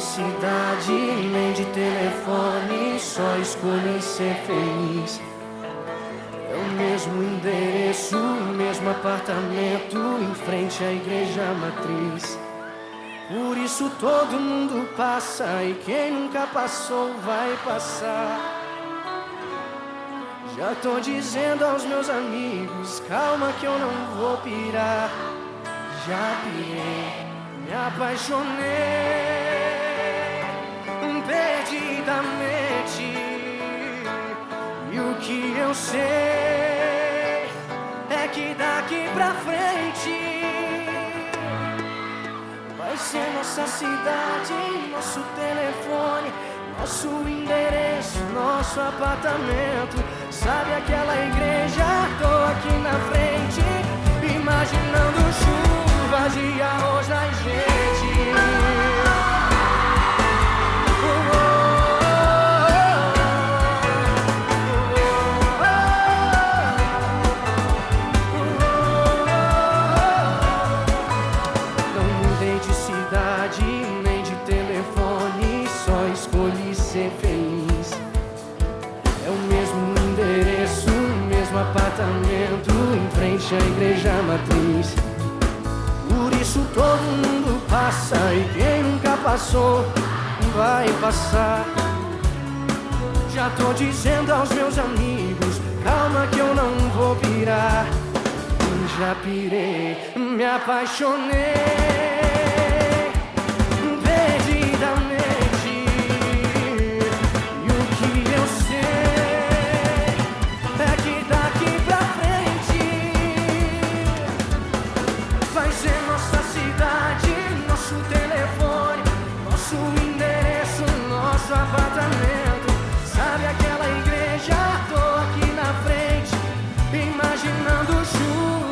cidade, nem de telefone, só escolhi ser feliz. É o mesmo endereço, o mesmo apartamento, em frente à igreja matriz. Por isso todo mundo passa e quem nunca passou vai passar. Já tô dizendo aos meus amigos, calma que eu não vou pirar. Já pirei, me apaixonei perdidamente. E o que eu sei é que daqui pra frente vai ser nossa cidade, nosso telefone, nosso endereço, nosso apartamento. Sabe aquela igreja? Ser feliz. É o mesmo endereço, o mesmo apartamento em frente à igreja matriz. Por isso todo mundo passa e quem nunca passou vai passar. Já tô dizendo aos meus amigos, calma que eu não vou pirar. Já pirei, me apaixonei. nosso telefone, nosso endereço, nosso apartamento. Sabe aquela igreja? Tô aqui na frente, imaginando juntos.